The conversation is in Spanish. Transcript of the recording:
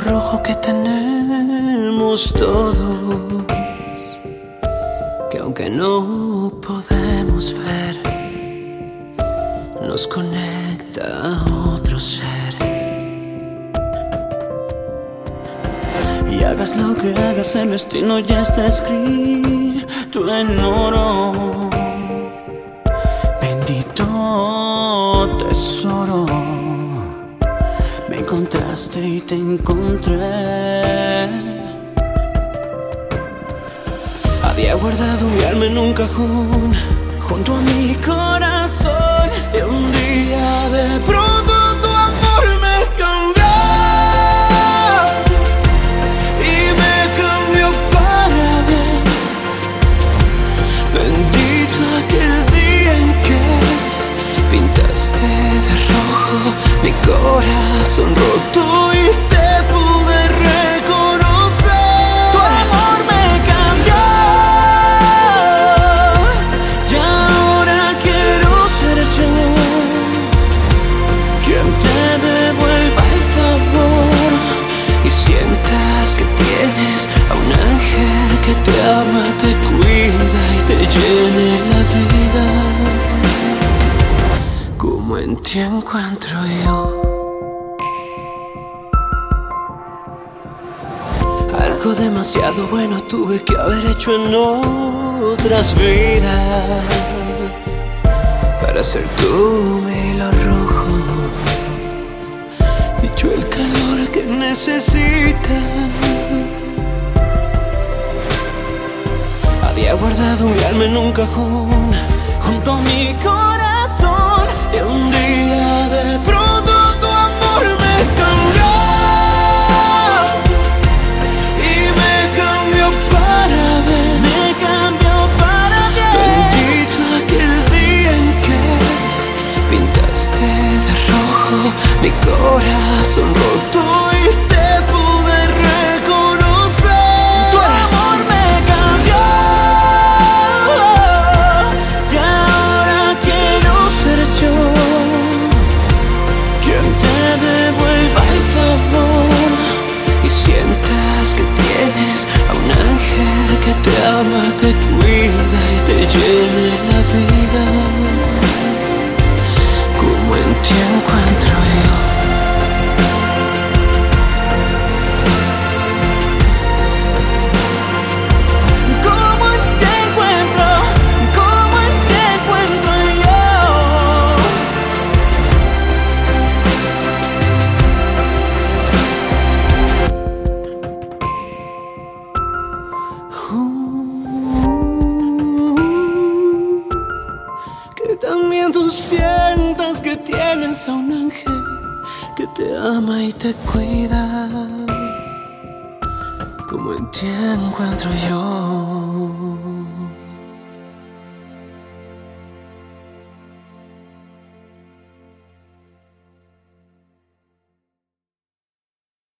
rojo que tenemos todos, que aunque no podemos ver, nos conecta a otro ser. Y hagas lo que hagas, el destino ya está escrito en oro. Encontraste y te encontré. Había guardado mi alma en un cajón junto a mi corazón. Y un día de corazón roto en ti encuentro yo. Algo demasiado bueno tuve que haber hecho en otras vidas para ser tú mi hilo rojo y yo el calor que necesitas. Había guardado mi alma en un cajón junto a mi corazón ama, te cuida y te llene la vida. Como en ti sientas que tienes a un ángel que te ama y te cuida, como en ti encuentro yo.